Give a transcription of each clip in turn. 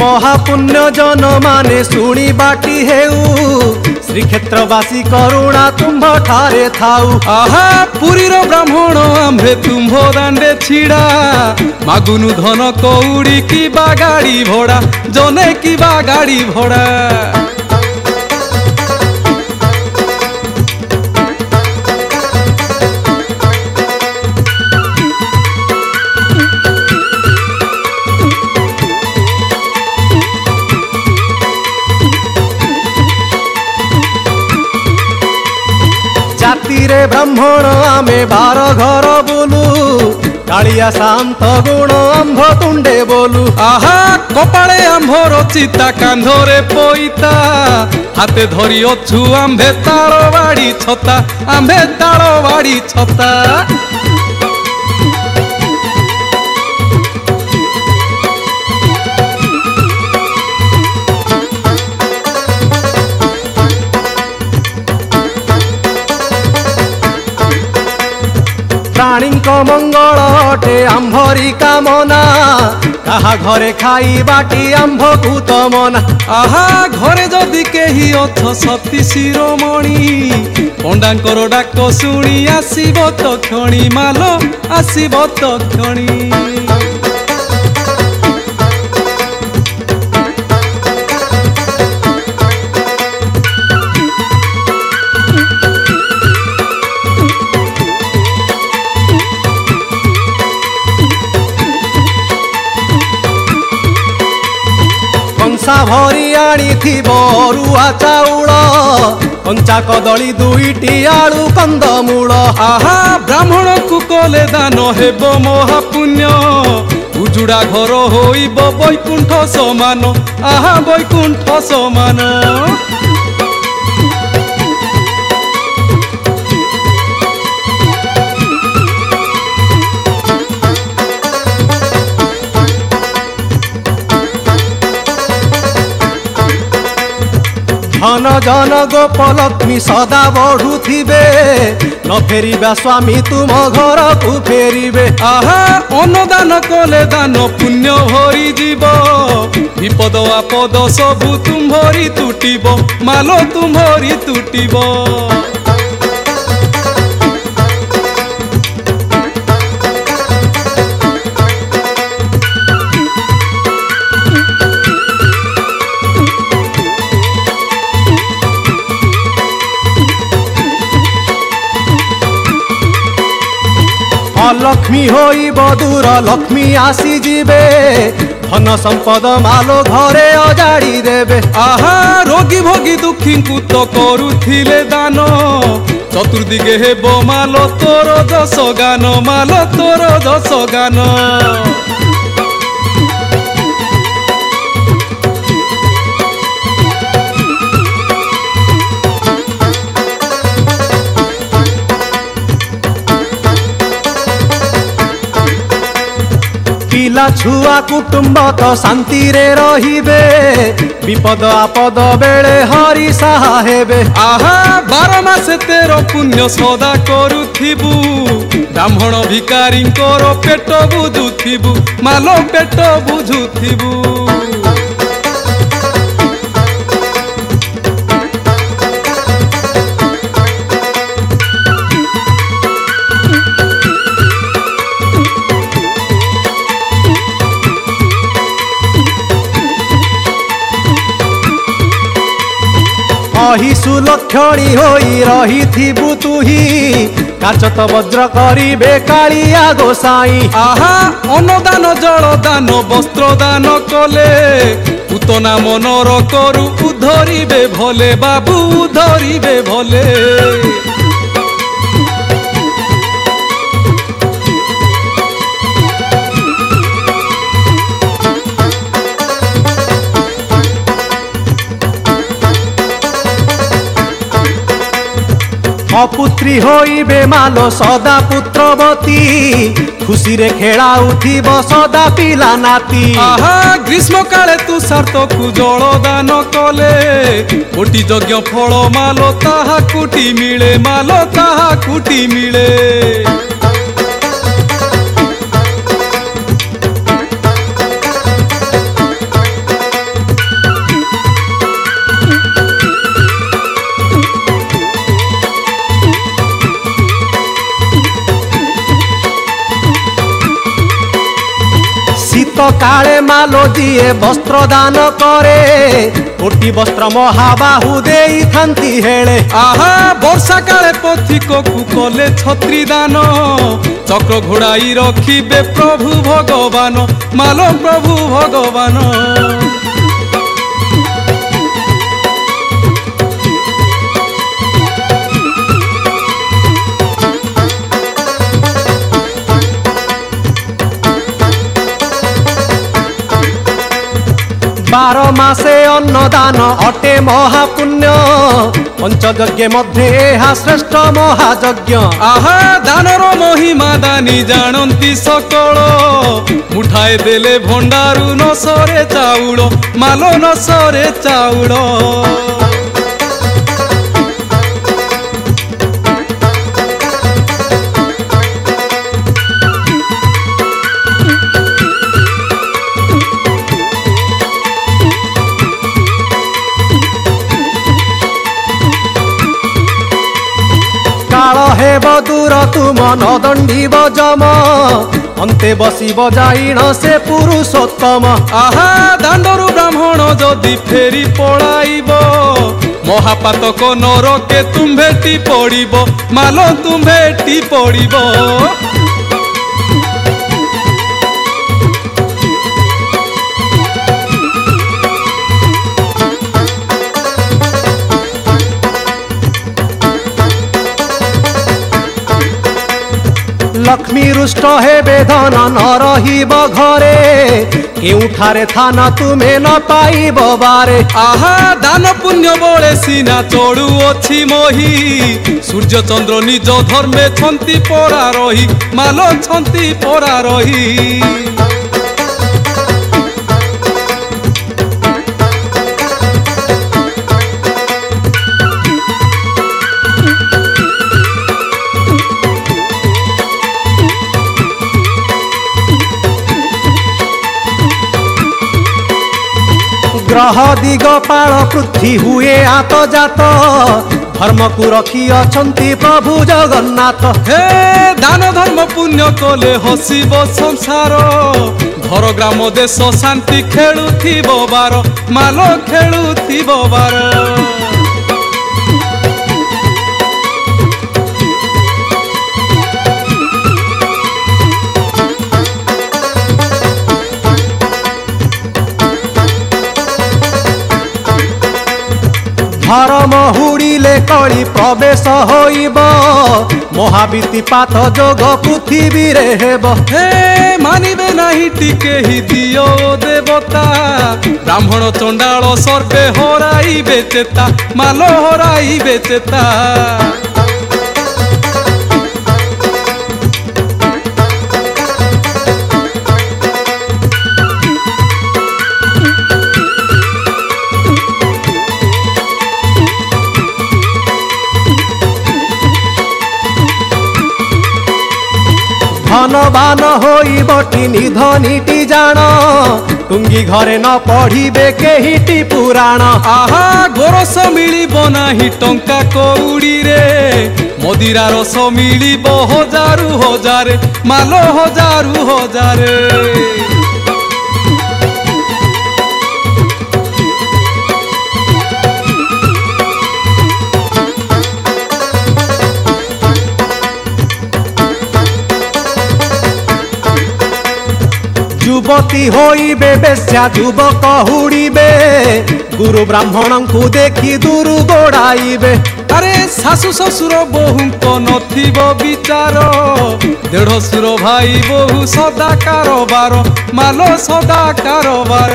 महापुण्य जन मान शुणी बाकी ଶ୍ରୀକ୍ଷେତ୍ରବାସୀ କରୁଣା ତୁମ୍ଭ ଠାରେ ଥାଉ ଆହା ପୁରୀର ବ୍ରାହ୍ମଣ ଆମ୍ଭେ ତୁମ୍ଭ ଦାଣ୍ଡେ ଛିଡ଼ା ମାଗୁନୁ ଧନ କଉଡ଼ି କି ବା ଗାଡ଼ି ଭଡ଼ା ଜନେ କି ବା ଗାଡ଼ି ଭଡ଼ା ବ୍ରାହ୍ମଣ ଆମେ ବାର ଘର ବୁଲୁ কালিয়া শান্ত গুণ আম্ভ তুণ্ডে বলু আহা কপালে আম্ভর চিতা কান্ধরে পইতা হাতে ধরি অছু আম্ভে তার বাড়ি ছতা আম্ভে তার বাড়ি ছতা ରାଣୀଙ୍କ ମଙ୍ଗଳ ଅଟେ ଆମ୍ଭରି କାମନା କାହା ଘରେ ଖାଇବାଟି ଆମ୍ଭକୁ ତମନା ଆହା ଘରେ ଯଦି କେହି ଅଛ ସତୀ ଶିରୋମଣି ପଣ୍ଡାଙ୍କର ଡାକ ଶୁଣି ଆସିବ ତ କ୍ଷଣି ମାଲ ଆସିବ ତ କ୍ଷଣି ଆଣିଥିବ ରୁଆ ଚାଉଳ କଞ୍ଚା କଦଳୀ ଦୁଇଟି ଆଳୁ କନ୍ଦମୂଳ ଆହା ବ୍ରାହ୍ମଣକୁ କଲେ ଦାନ ହେବ ମହାପୁଣ୍ୟ ଉଜୁଡ଼ା ଘର ହୋଇବ ବୈକୁଣ୍ଠ ସମାନ ଆହା ବୈକୁଣ୍ଠ ସମାନ जन जन गोपल लक्ष्मी सदा बढ़ुवे न फेर स्वामी तुम घर को फेर अनुदान कले दान पुण्य भरीज विपद आपद सबु तुम्हरी तुटब माल तुम्हरी तुटब লক্ষ্মী হইব দূর লক্ষ্মী আসি যাবে ধন সম্পদ মালো ঘরে অজাড়ি দেবে আহা রোগী ভোগী দুঃখীঙ্কু তো করুথিলে দান চতুর্দিকে হেব মাল তোর দশ গান মাল তোর দশ গান ପିଲା ଛୁଆ କୁଟୁମ୍ବ ତ ଶାନ୍ତିରେ ରହିବେ ବିପଦ ଆପଦ ବେଳେ ହରି ସାହା ହେବେ ଆହା ବାର ମାସ ତେର ପୁଣ୍ୟ ସଦା କରୁଥିବୁ ବ୍ରାହ୍ମଣ ଭିକାରୀଙ୍କର ପେଟ ବୁଝୁଥିବୁ ମାଲ ପେଟ ବୁଝୁଥିବୁ ଅହିସୁ ଲକ୍ଷଣୀ ହୋଇ ରହିଥିବୁ ତୁହି କାଚ ତ ବଜ୍ର କରିବେ କାଳିଆ ଗୋସାଇ ଆହା ଅନଦାନ ଜଳଦାନ ବସ୍ତ୍ର ଦାନ କଲେ ଉତନା ମନର କରୁ ଉଧରିବେ ଭଲେ ବାବୁ ଉଧରିବେ ଭଲେ অপুত্রী হইবে মাল সদা পুত্রবতী খুশিরে খেলাউথিব সদা পিলা নাতি আহা গ্রীষ্মকালে তুষার্তকু জলদান কলে কোটি যজ্ঞ ফল মাল তাহা কুটি মিলে মাল তাহা কুটি মিলে কালে মালো দিয়ে বস্ত্র দান করে কোটি বস্ত্র মহাবাহু দেই থান্তি হেলে আহা বর্ষা কালে পথিক কুকলে ছত্রি দান চক্র ঘোড়াই রখিবে প্রভু ভগবান মালো প্রভু ভগবান बारो मासे अन्नदान अटे महापुण्य पञ्चज्ञ मध्ये यहाँ श्रेष्ठ महाजज्ञ आहा दान र ममा दानी जाँति सकल उठाइदेले भण्डारु न माल नसरे चाउ মনদণ্ডিব যম অন্তে বসিব যাইণ সে পুরুষোত্তম আহা দাণ্ডরু ব্রাহ্মণ যদি ফেরি পড়াইব মহাপাতক নরকে তুম্ভেটি পড়িব মাল তুম্ভেটি পড়িব লক্ষ্মী রুষ্ট হে বেদনা ন রহিব ঘরে কেউঠারে থানা তুমি ন পাইব বারে আহা দান পুণ্য বলে সিনা চড়ু অছি মহি সূর্য চন্দ্র নিজ ধর্মে ছন্তি পড়া রহি মাল ছন্তি পড়া রহি ଗ୍ରହ ଦିଗପାଳ ପୃଥ୍ୱୀ ହୁଏ ଆତଜାତ ଧର୍ମକୁ ରଖି ଅଛନ୍ତି ପ୍ରଭୁ ଜଗନ୍ନାଥ ହେ ଦାନ ଧର୍ମ ପୁଣ୍ୟ କଲେ ହସିବ ସଂସାର ଘର ଗ୍ରାମ ଦେଶ ଶାନ୍ତି ଖେଳୁଥିବ ବାର ମାଲ ଖେଳୁଥିବ ବାର ধরম হুড়িলে কলি প্রবেশ হইব মহাবিতিপাত যোগ পৃথিবীরে হেব হে মানিবে নাহি কেহি দিও দেবতা ব্রাহ্মণ চণ্ডাল সর্বে হরাইবে চেতা মাল হরাইবে চেতা ବାନ ହୋଇବଟି ନିଧନିଟି ଜାଣ ଟୁଙ୍ଗି ଘରେ ନ ପଢ଼ିବେ କେହିଟି ପୁରାଣ ଆହା ଗୋରସ ମିଳିବ ନାହିଁ ଟଙ୍କା କଉଡ଼ିରେ ମଦିରା ରସ ମିଳିବ ହଜାରୁ ହଜାରେ ମାଲ ହଜାରୁ ହଜାରେ যুবতী হইবে বেশ্যা যুবক হুড়িবে গুরু ব্রাহ্মণଙ୍କୁ দেখি দূর গোড়াইবে আরে ଶାଶୁ ଶ୍ୱଶୁର ବୋହୂଙ୍କ ନଥିବ ବିଚାର ଦେଢ଼ଶୁର ଭାଇ ବୋହୂ ସଦା କାରବାର ମାଲ ସଦା କାରବାର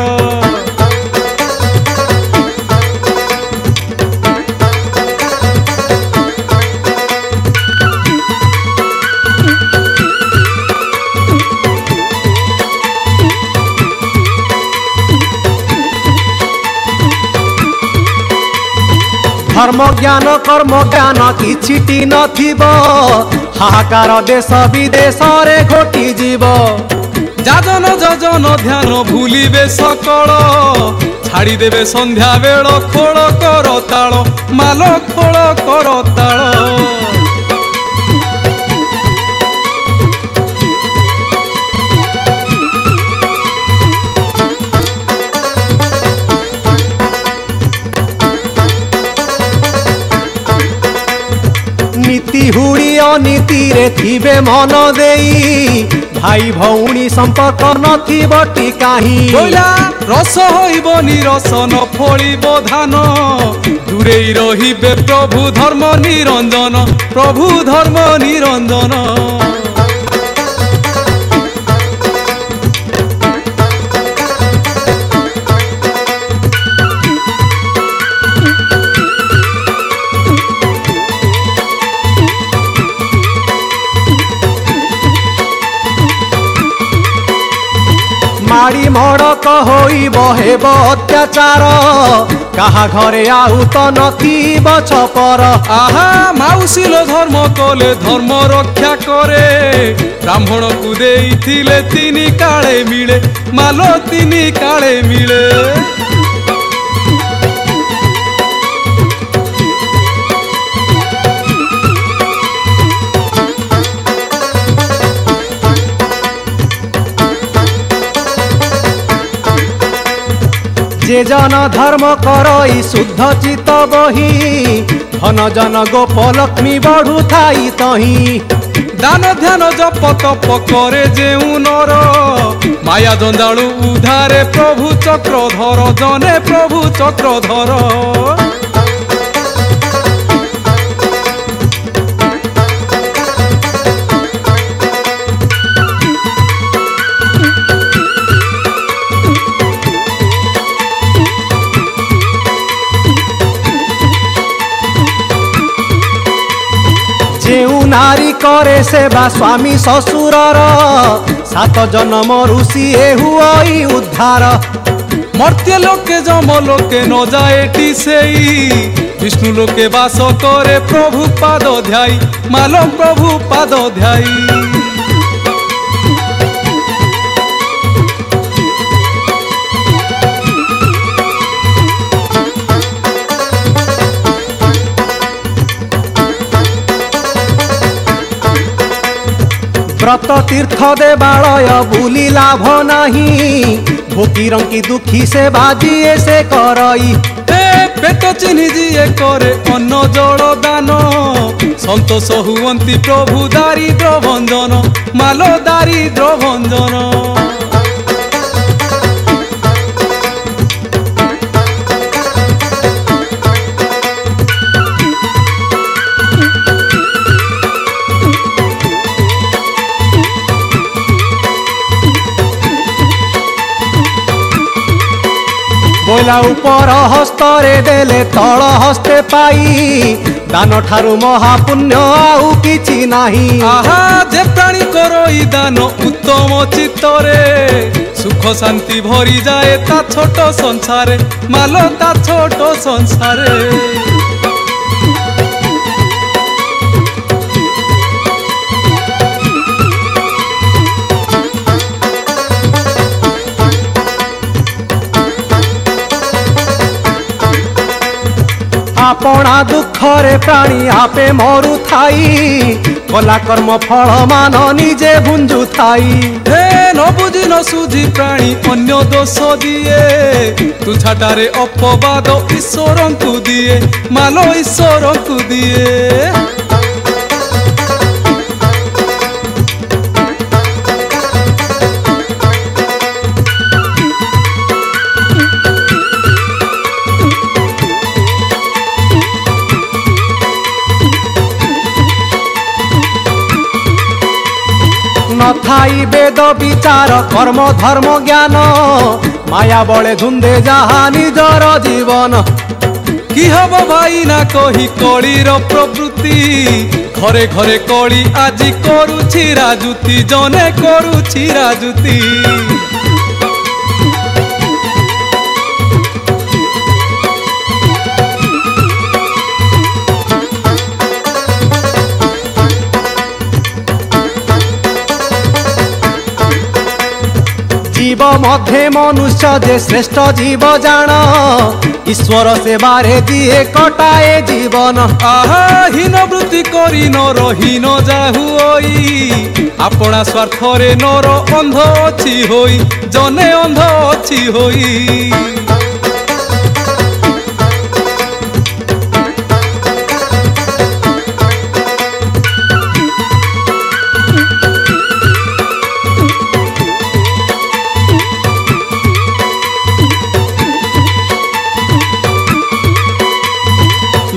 ধর্ম জ্ঞান কর্ম জ্ঞান কিছিটি নথিব হাহাকার দেশ বিদেশরে ঘটি যাব যাজন যজন ধ্যান ভুলিবে সকল ছাড়ি দেবে সন্ধ্যা বেল খোল করতাল মাল খোল করতাল ବିହୁଡ଼ି ଅନୀତିରେ ଥିବେ ମନ ଦେଇ ଭାଇ ଭଉଣୀ ସମ୍ପର୍କ ନଥିବ ଟିକାହିଁ ରସ ହୋଇବନି ରସ ନ ଫଳିବ ଧାନ ଦୂରେଇ ରହିବେ ପ୍ରଭୁ ଧର୍ମ ନିରଞ୍ଜନ ପ୍ରଭୁ ଧର୍ମ ନିରଞ୍ଜନ ମାଡ଼ି ମଡ଼କ ହୋଇ ବହେବ ଅତ୍ୟାଚାର କାହା ଘରେ ଆଉ ତ ନଥିବ ଛପର ଆହା ମାଉସୀଲ ଧର୍ମ କଲେ ଧର୍ମ ରକ୍ଷା କରେ ବ୍ରାହ୍ମଣକୁ ଦେଇଥିଲେ ତିନି କାଳେ ମିଳେ ମାଲ ତିନି କାଳେ ମିଳେ যে জন ধর্ম করই শুদ্ধ চিত বহি ধন জন গোপ লক্ষ্মী বড়ু থাই তহি দান ধ্যান জপ তপ করে যে নর মায়া জঞ্জালু উধারে প্রভু চক্রধর জনে প্রভু চক্রধর নারী করে সেবা স্বামী শ্বশুরর সাত জনম ঋষি হুই উদ্ধার মর্ত্য লোকে যম লোকে ন যায় সেই বিষ্ণু লোকে বাস করে প্রভু পাদ ধ্যায় মালম প্রভু পাদ ধ্যায় ব্রত তীর্থ দেবালয় ভুলি লাভ নাহি ভোকিরঙ্কি দুঃখী সে বাজিয়ে সে করই পেট চিহ্নি যিয়ে করে অন্ন জল দান সন্তোষ হুয়ন্তি প্রভু দারিদ্র ভঞ্জন মাল দারিদ্র ভঞ্জন ପାଇଲା ଉପର ହସ୍ତରେ ଦେଲେ ତଳ ହସ୍ତେ ପାଇ ଦାନ ଠାରୁ ମହାପୁଣ୍ୟ ଆଉ କିଛି ନାହିଁ ଆହା ଯେ ପ୍ରାଣୀ କରଇ ଦାନ ଉତ୍ତମ ଚିତ୍ତରେ সুখ শান্তি ভরি যায় তা ছোট সংসারে মালো তা ছোট সংসারে ଆପଣା ଦୁଃଖରେ ପ୍ରାଣୀ ଆପେ ମରୁଥାଇ କଲା କର୍ମ ଫଳ ମାନ ନିଜେ ଭୁଞ୍ଜୁଥାଇ ହେ ନ ବୁଝି ନ ସୁଝି ପ୍ରାଣୀ ଅନ୍ୟ ଦୋଷ ଦିଏ ତୁ ଛାଟାରେ ଅପବାଦ ଈଶ୍ୱରଙ୍କୁ ଦିଏ ମାଲ ଈଶ୍ୱରଙ୍କୁ ଦିଏ নাই বেদ বিচার কর্ম ধর্ম জ্ঞান মায়া বলে ধুন্দে যাহা নিজর জীবন কি হব ভাই না কহি কলির প্রবৃতি ঘরে ঘরে কলি আজি করুছি রাজুতি জনে করুছি রাজুতি জীব মধ্যে মনুষ্য যে শ্রেষ্ঠ জীব জান ঈশ্বর সেবারে দিয়ে কটায়ে জীবন হীন বৃত্তি করি নর হীন যাহু ওই আপনা স্বার্থরে নর অন্ধ অছি হই জনে অন্ধ অছি হই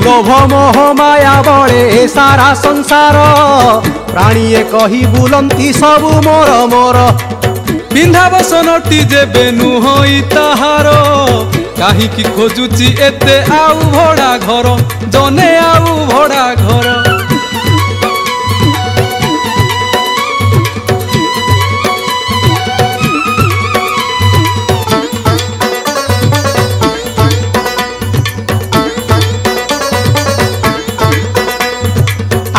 লোভ মোହ ମାୟା ବଳେ ଏ ସାରା ସଂସାର ପ୍ରାଣୀଏ କହି ବୁଲନ୍ତି ସବୁ ମୋର ମୋର ପିନ୍ଧାବସନଟି ଯେବେ ନୁହଁ ତାହାର କାହିଁକି ଖୋଜୁଛି ଏତେ ଆଉ ଭଡ଼ା ଘର ଜନେ ଆଉ ଭଡ଼ା ଘର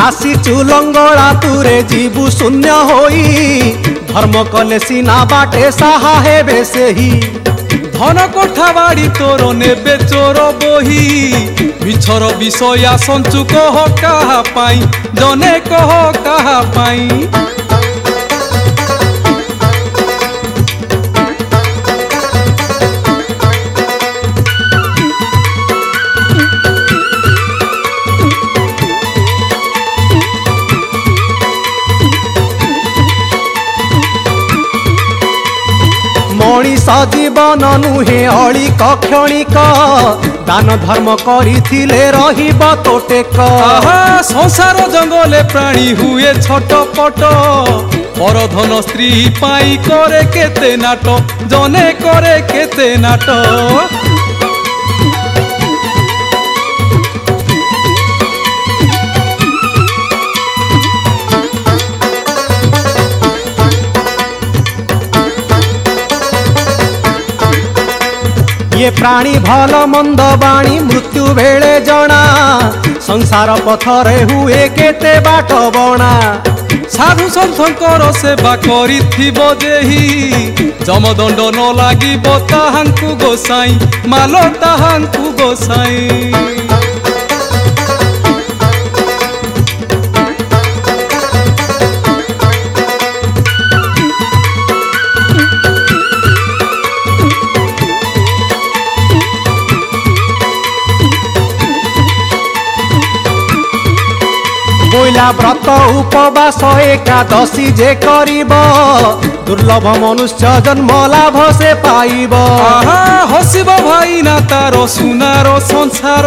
ଆସିଛୁ ଲଙ୍ଗଳା ତୁରେ ଯିବୁ ଶୂନ୍ୟ ହୋଇ ধর্ম কলে সিনা বাটে সাহা হেবে সেহি ধন কোঠা বাড়ি তোর নেবে চোর বহি মিছর বিষয়া সঞ্চু কহ কাহা পাই জনে কহ কাহা পাই ମଣିଷ ନ ନୁହେଁ ଅଳି କକ୍ଷଣିକ ଦାନ ଧର୍ମ କରିଥିଲେ ରହିବ ତୋଟେକ ସଂସାର ଜଙ୍ଗଲେ ପ୍ରାଣୀ ହୁଏ ଛୋଟ ପଟ পরধন ସ୍ତ୍ରୀ ପାଇଁ କରେ କେତେ ନାଟ ଜନେ କରେ କେତେ ନାଟ ପ୍ରାଣୀ ଭଲ ମନ୍ଦ ବାଣୀ ମୃତ୍ୟୁ ବେଳେ ଜଣା ସଂସାର ପଥରେ ହୁଏ କେତେ ବାଟ ବଣା ସାଧୁ ସନ୍ଥଙ୍କର ସେବା କରିଥିବ ଯେହି ଯମଦଣ୍ଡ ନ ଲାଗିବ ତାହାଙ୍କୁ ଗୋସାଇଁ ମାଲ ତାହାଙ୍କୁ ଗୋସାଇଁ ପୂଜା ବ୍ରତ ଉପବାସ ଏକାଦଶୀ ଯେ କରିବ ଦୁର୍ଲଭ ମନୁଷ୍ୟ ଜନ୍ମ ଲାଭ ସେ ପାଇବ ହସିବ ଭାଇନା ତାର ସୁନାର ସଂସାର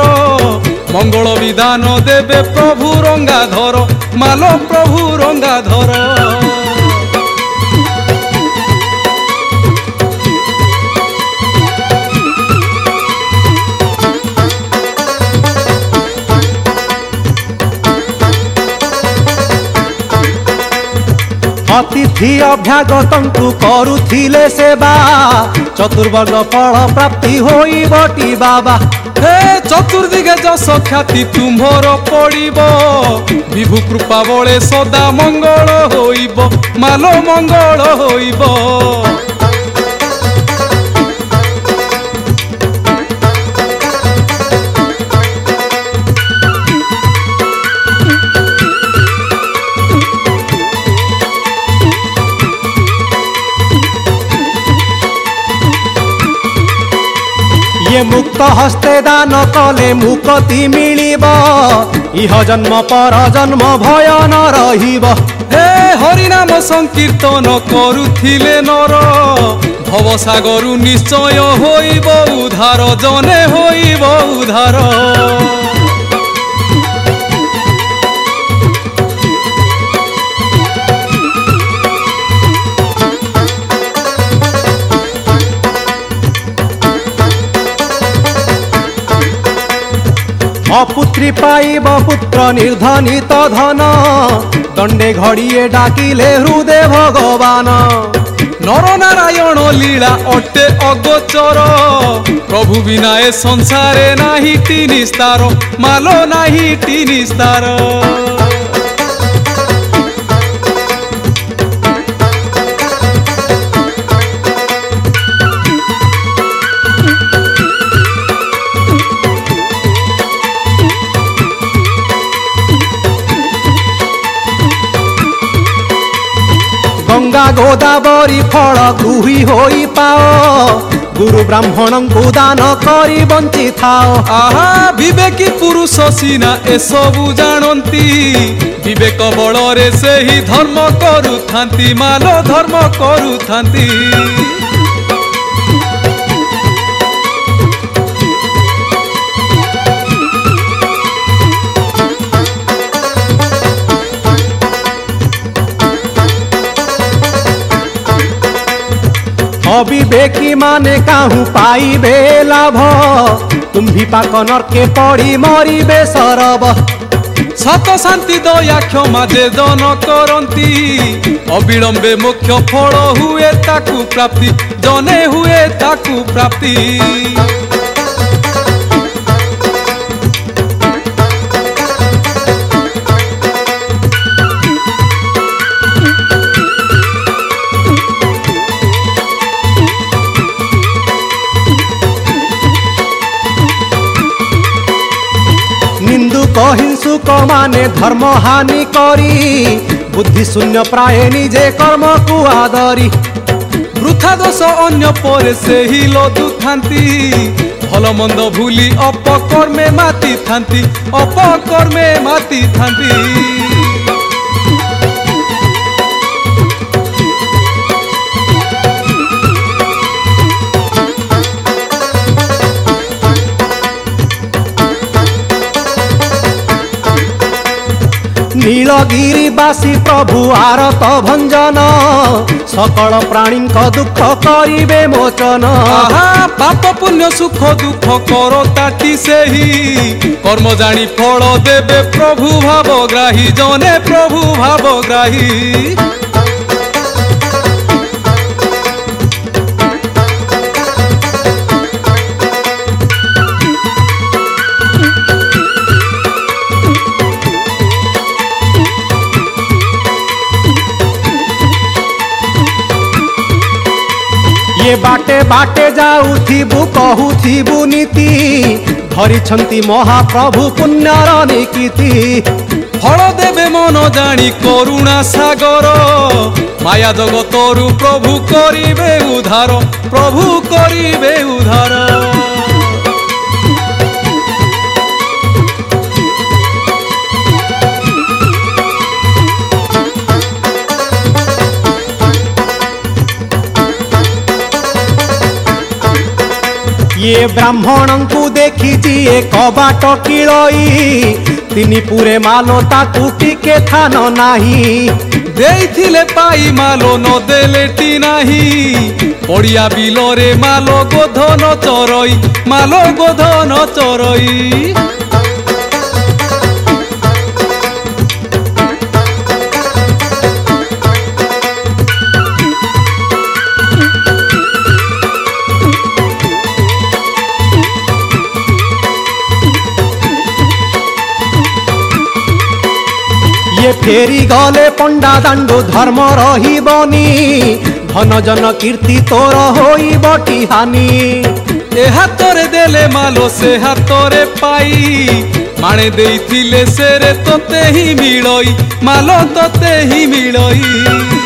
ମଙ୍ଗଳ ବିଧାନ ଦେବେ ପ୍ରଭୁ ରଙ୍ଗାଧର ମାଲ ପ୍ରଭୁ ରଙ୍ଗାଧର অতিথি অভ্যাগতঙ্কু করুথিলে সেবা চতুর্বর্গ ফল প্রাপ্তি হইব টি বাবা হে চতুর্দিকে যশ খ্যাতি তুমর পড়িব বিভু কৃপা বলে সদা মঙ্গল হইব মাল মঙ্গল হইব মুক্ত হস্তে দান কলে মুকতি মিলিব ইহ জন্ম পর জন্ম ভয় ন রহিব হে হরিনাম সংকীর্তন করুথিলে নর ভবসাগরু নিশ্চয় হইব উদ্ধার জনে হইব উদ্ধার अपुत्री पार्धन त धन तन्डे घडी डाकि हृदेव भगवान नर नारायण लीला अटे अगोचर प्रभु विनाय संसार माल नाहिर गोदावरी फल गृही हो पाओ गुरु ब्राह्मण को दान कर बंची थाओ आहा बेकी पुरुष सीना ए सबू जानती बेक बल से ही धर्म करू था मान धर्म करू था বেকি মানে কাহু পাইবে লাভ তুম্ভি পাক নর্কে পড়ি মরিবে সরব সত শান্তি দয়া ক্ষমা যে দন করন্তি অবিলম্বে মুখ্য ফল হুয়ে তাকু প্রাপ্তি জনে হুয়ে তাকু প্রাপ্তি ଲୋକମାନେ ଧର୍ମ ହାନି କରି ବୁଦ୍ଧି ଶୂନ୍ୟ ପ୍ରାୟ ନିଜେ କର୍ମକୁ ଆଦରି ବୃଥା ଦୋଷ ଅନ୍ୟ ପରେ ସେହି ଲଦୁଥାନ୍ତି ଭଲ ମନ୍ଦ ଭୁଲି ଅପକର୍ମେ ମାତିଥାନ୍ତି ଅପକର୍ମେ ମାତିଥାନ୍ତି ନୀଳଗିରିବାସୀ ପ୍ରଭୁ ଆରତ ଭଞ୍ଜନ সকল প্রাণীঙ্ক দুঃখ করিবে মোচন পাপ পুণ্য সুখ দুঃখ কর তাটি সেই কর্ম জানি ফল দেবে প্রভু ভাবগ্রাহী জনে প্রভু ভাবগ্রাহী ବାଟେ ଯାଉଥିବୁ କହୁଥିବୁ ନୀତି ଧରିଛନ୍ତି ମହାପ୍ରଭୁ ପୁଣ୍ୟର ନିକିତି ଫଳ ଦେବେ ମନ ଜାଣି କରୁଣା ସାଗର ମାୟା ଜଗତରୁ ପ୍ରଭୁ କରିବେ ଉଦ୍ଧାର ପ୍ରଭୁ କରିବେ ଉଦ୍ଧାର ইয়ে ব্রাহ্মণঙ্কু দেখিছি এ কবাট কিড়ই তিনি পুরে মালো তাকু টিকে থান নাহি ଦେଇଥିଲେ ପାଇ ମାଲ ନ ଦେଲେଟି ନାହିଁ ପଡ଼ିଆ ବିଲରେ ମାଲ ଗୋଧନ ଚରଇ ମାଲ ଗୋଧନ ଚରଇ ଫେରି ଗଲେ ପଣ୍ଡା ଦାଣ୍ଡୁ ଧର୍ମ ରହିବନି ଧନ ଜନ କୀର୍ତ୍ତି ତୋର ହୋଇବ ଟିହାନି ଏ ହାତରେ ଦେଲେ ମାଲୋ ସେ ହାତରେ ପାଇ ମାଣେ ଦେଇଥିଲେ ସେରେ ତୋତେ ହିଁ ମିଳଇ ମାଲୋ ତୋତେ ହିଁ ମିଳଇ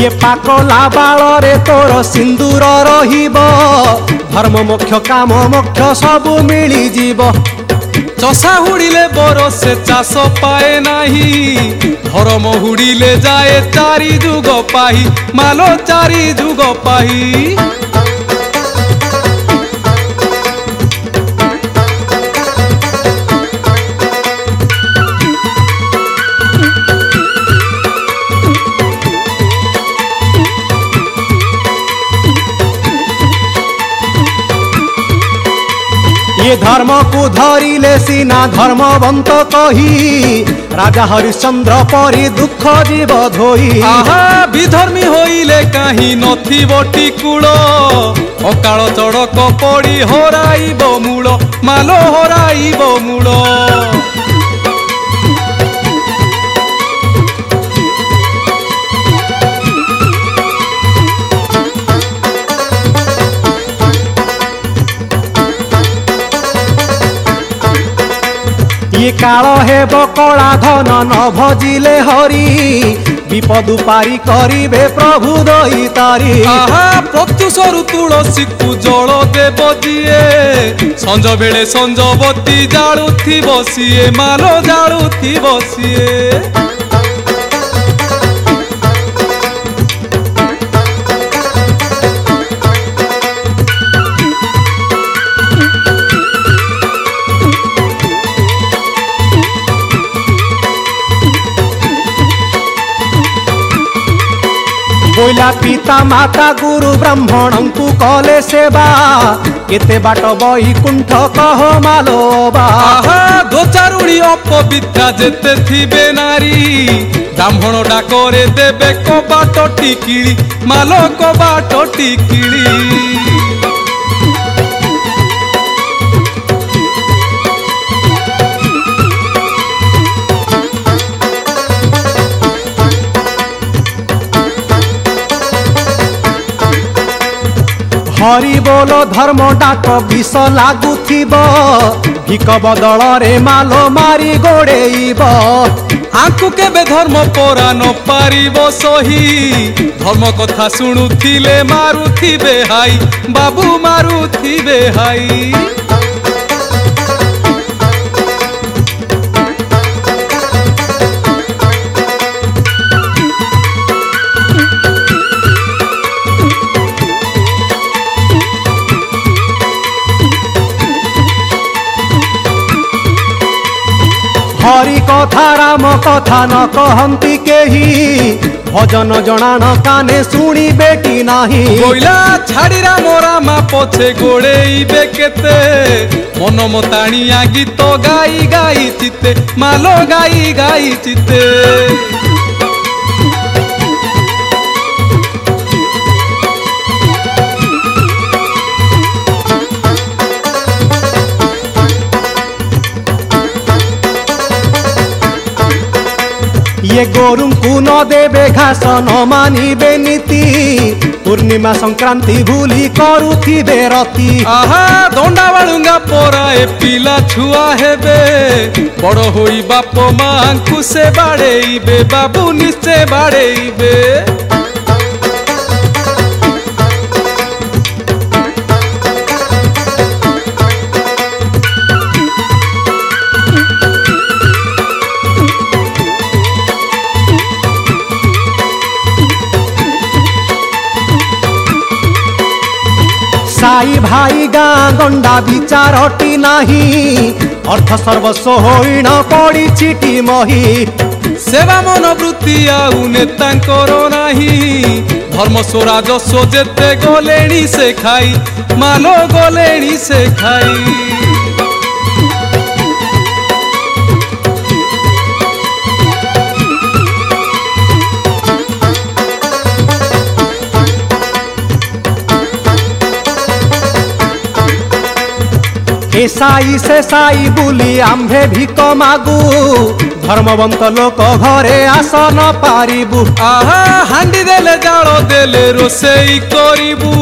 ଇଏ ପାକଲା ବାଳରେ ତୋର ସିନ୍ଦୁର ରହିବ ଧର୍ମ ମୋକ୍ଷ କାମ ମୋକ୍ଷ ସବୁ ମିଳିଯିବ ଚଷା ହୁଡ଼ିଲେ ବରସେ ଚାଷ ପାଏ ନାହିଁ ଧର୍ମ ହୁଡ଼ିଲେ ଯାଏ ଚାରି ଯୁଗ ପାହି ମାଲ ଚାରି ଯୁଗ ପାହି ଧର୍ମକୁ ଧରିଲେ ସିନା ଧର୍ମବନ୍ତ କହି ରାଜା ହରିଶ୍ଚନ୍ଦ୍ର ପରି ଦୁଃଖ ଜୀବ ଧୋଇ ବିଧର୍ମୀ ହୋଇଲେ କାହିଁ ନଥିବ ଟିକୁଳ ଅକାଳ ଚଡ଼କ ପଡ଼ି ହରାଇବ ମୂଳ ମାଲ ହରାଇବ ମୂଳ କାଳ ହେବ କଳାଧନ ନ ଭଜିଲେ ହରି ବିପଦ ପାରି କରିବେ ପ୍ରଭୁ ଦଇ ତରି ପ୍ରତ୍ୟୁଷରୁ ତୁଳସୀକୁ ଜଳ ଦେବ ଯିଏ ସଞ୍ଜ ବେଳେ ସଞ୍ଜବତୀ ଜାଳୁଥିବ ସିଏ ମାଲ ଜାଳୁଥିବ ସିଏ কইলা পিতা মাତା ଗୁରୁ ବ୍ରାହ୍ମଣଙ୍କୁ କଲେ ସେବା କେତେ ବାଟ ବୈକୁଣ୍ଠ କହ ମାଲୋ ଗୋଚାରୁଣୀ ଅପବିଦ୍ୟା ଯେତେ ଥିବେ ନାରୀ ବ୍ରାହ୍ମଣ ଡାକରେ ଦେବେ କବାଟ ଟିକିଳି ମାଲ କବାଟ ଟିକିଳି হরিবোল ধর্ম ডাক বিষ লাগুথিব ভিক বদলরে মাল মারি গোড়েইব আঙ্কু কেবে ধর্ম পরা ন পারিব সহি ধর্ম কথা শুণুথিলে মারুথিবে হাই বাবু মারুথিবে হাই হরি কথা রাম কথা ন কহন্তি কেহি ভজন জনান কানে শুনি বেটি নাহি কইলা ছাড়ি রাম রাম পছে গোড়েইবে কেতে মন মতাণিয়া গীত গাই গাই চিতে মালো গাই গাই চিতে ये गोरुं कुनो देवे घासन मानी बेनिती संक्रान्ति संक्रांती भूली करूती बेरती आहा दोंडा वालुंगा पोरा ए पीला छुआ हे बे बड़ो होई बापो मां बाड़े इबे बाबू निस्चे बाड़े নাই ভাই গাঁ গণ্ডা বিচারটি নাহি অর্থ সর্বস্ব হইণ পড়িছি টি মহি সেবা মনোবৃত্তি আউ নেতাঙ্কর নাহি ধর্ম স্বরাজস্ব যেতে গলেଣି সে খাই মাল গলেଣି সে খাই এসাই সেসাই বুলি আম্ভে ভিক মাগু ধর্মবন্ত লোক ঘরে আসন পারিবু আহা হাঁডি দেলে জাল দেলে রোষেই করিবু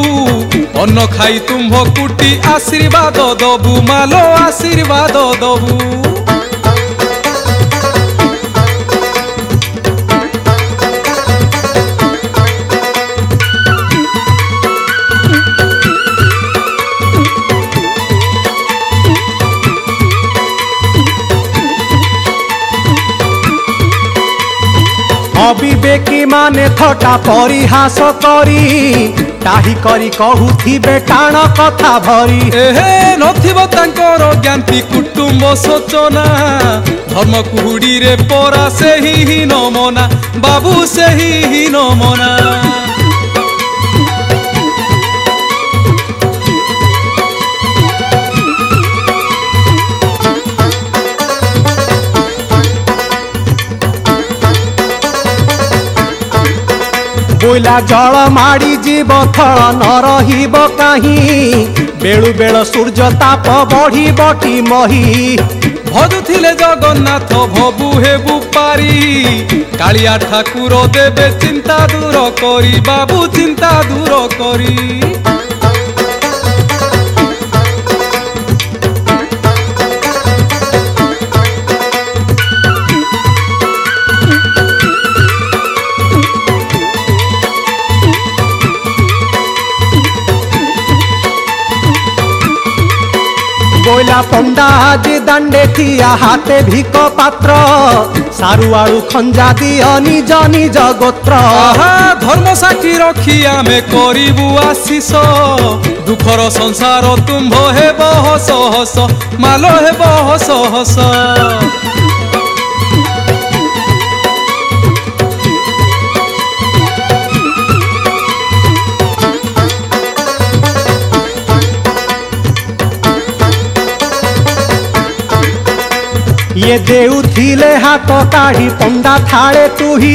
অন্ন খাই তুম্ভ কুটি আশীর্বাদ দবু মালো আশীর্বাদ দবু অবিবেকী মানে ଥଟା ପରିହାସ କରି ତାହି କରି କହୁଥିବେ ଟାଣ କଥା ଭରି ଏହେ ନଥିବ ତାଙ୍କର ଜ୍ଞାତି କୁଟୁମ୍ବ ସୂଚନା ଧର୍ମ କୁହୁଡ଼ିରେ ପରା ସେହି ହୀନମନା ବାବୁ ସେହି ହୀନମନା କୋଇଲା ଜଳ ମାଡ଼ି ଯିବ ଥଳ ନ ରହିବ କାହିଁ ବେଳୁ ବେଳ ସୂର୍ଯ୍ୟ ତାପ ବଢ଼ିବ ଟି ମହି ଭଜୁଥିଲେ ଜଗନ୍ନାଥ ଭବୁ ହେବୁ ପାରି କାଳିଆ ଠାକୁର ଦେବେ ଚିନ୍ତା ଦୂର କରି ବାବୁ ଚିନ୍ତା ଦୂର କରି কয়লা পণ্ডা আজি দাণ্ডে ঠিয়া হাতে ভিক পাত্র সারু আলু খঞ্জা দিয় নিজ নিজ গোত্র ধর্ম সাক্ষী রক্ষি আমি করিবু আশিষ দুঃখর সংসার তুম্ভ হেব হস হস মাল হেব হস হস କିଏ ଦେଉଥିଲେ ହାତ କାଢ଼ି ପଣ୍ଡା ଥାଳେ ତୁହି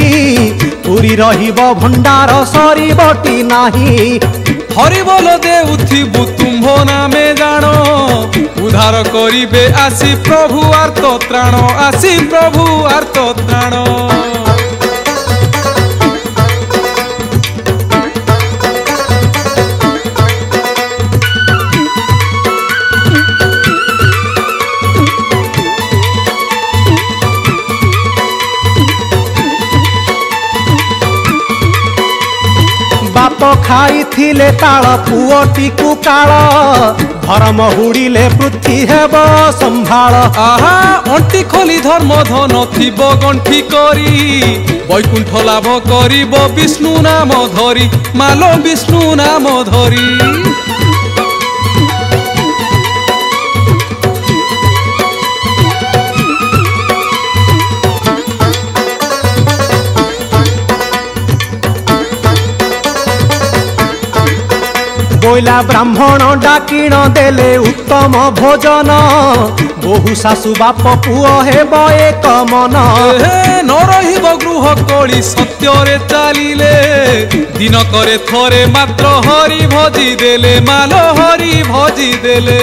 ପୁରୀ ରହିବ ଭଣ୍ଡାର ସରିବଟି ନାହିଁ হরিবল দেউথিবু তুম্ভ নামে জাণ উদ্ধার করিবে আসি প্রভু আর তো ত্রাণ আসি প্রভু আর তো ত্রাণ ଖାଇଥିଲେ ତାଳ ପୁଅଟିକୁ କାଳ ଧର୍ମ ଉଡ଼ିଲେ ବୃତ୍ତି ହେବ ସମ୍ଭାଳ ଆହା ଅଣ୍ଟି ଖୋଲି ଧର୍ମ ଧନ ଥିବ ଗଣ୍ଠି କରି ବୈକୁଣ୍ଠ ଲାଭ କରିବ ବିଷ୍ଣୁ ନାମ ଧରି ମାଲ ବିଷ୍ଣୁ ନାମ ଧରି ବୋଇଲା ବ୍ରାହ୍ମଣ ଡାକିଣ ଦେଲେ ଉତ୍ତମ ଭୋଜନ ବୋହୁ ଶାଶୁ ବାପ ପୁଅ ହେବ ଏକ ମନ ନ ରହିବ ଗୃହ କଳି ସତ୍ୟରେ ଚାଲିଲେ ଦିନକରେ ଥରେ ମାତ୍ର ହରି ଭଜି ଦେଲେ ମାଲ ହରି ଭଜି ଦେଲେ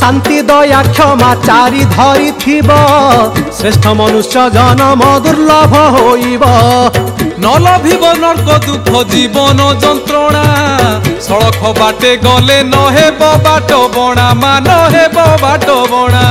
শান্তি দয়া ক্ষমা চারি ধরিথিব শ্রেষ্ঠ মনুষ্য জনম দুর্লভ হইব নলভিব নর্ক দুঃখ জীবন যন্ত্রণা সড়ক বাটে গলে নহেব বাট বণা মা নহেব বাট বণা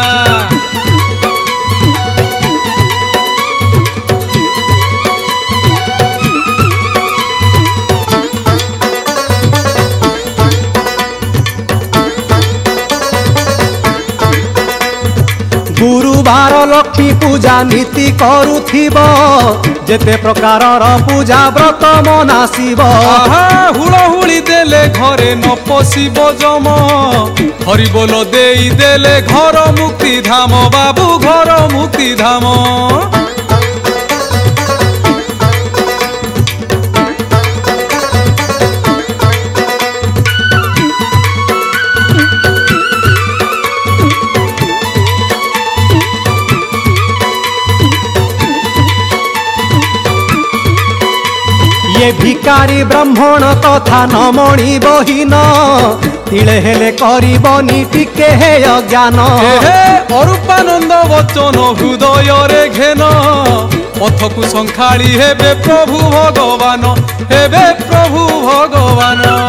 বার লক্ষ্মী পূজা নীতি করুথিব যেতে প্রকারর পূজা ব্রত মনাসিব হুড়হুড়ি দেলে ঘরে ন পশিব যম হরিবোল দেই দেলে ঘর মুক্তি ধাম বাবু ঘর মুক্তি ধাম ভিকারি ব্রাহ্মণ তথা নমণি বহীন তিଳେ ହେଲେ କରିବନି ଟିକେ ହେ ଅଜ୍ଞାନ ଅରୁପାନନ୍ଦ ବଚନ ହୃଦୟରେ ଘେନ ପଥକୁ ସଂଖାଳି ହେବେ ପ୍ରଭୁ ଭଗବାନ ହେବେ ପ୍ରଭୁ ଭଗବାନ